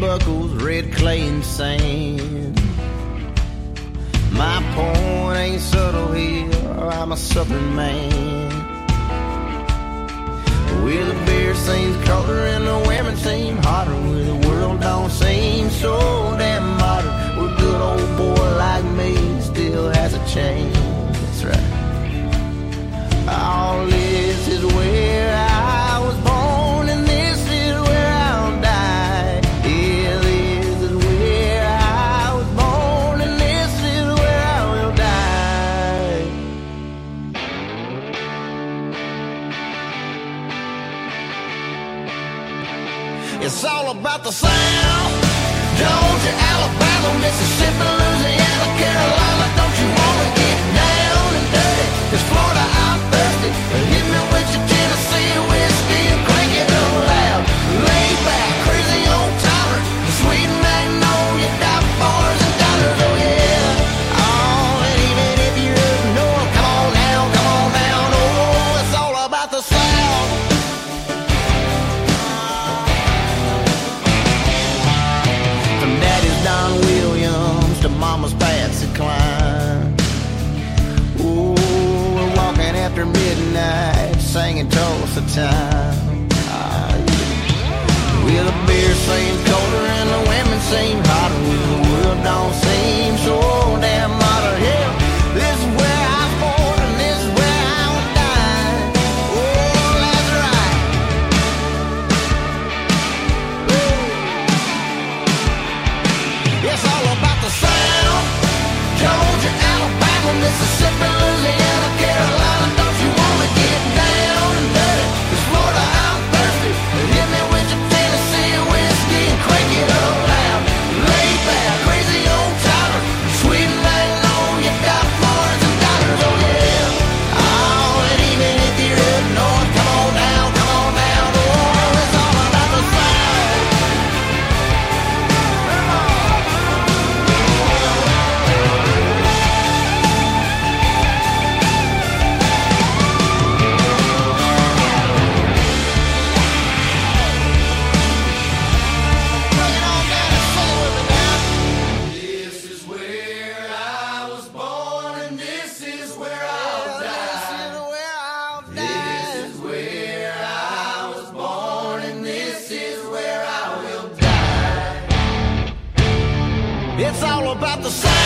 buckles, red clay and sand. My point ain't subtle here, I'm a southern man. Well, the beer seems colder in the It's all about the sound. Georgia, Alabama. after midnight, singing Tulsa time. Ah, yeah. With a beer, singing. It's all about the sound.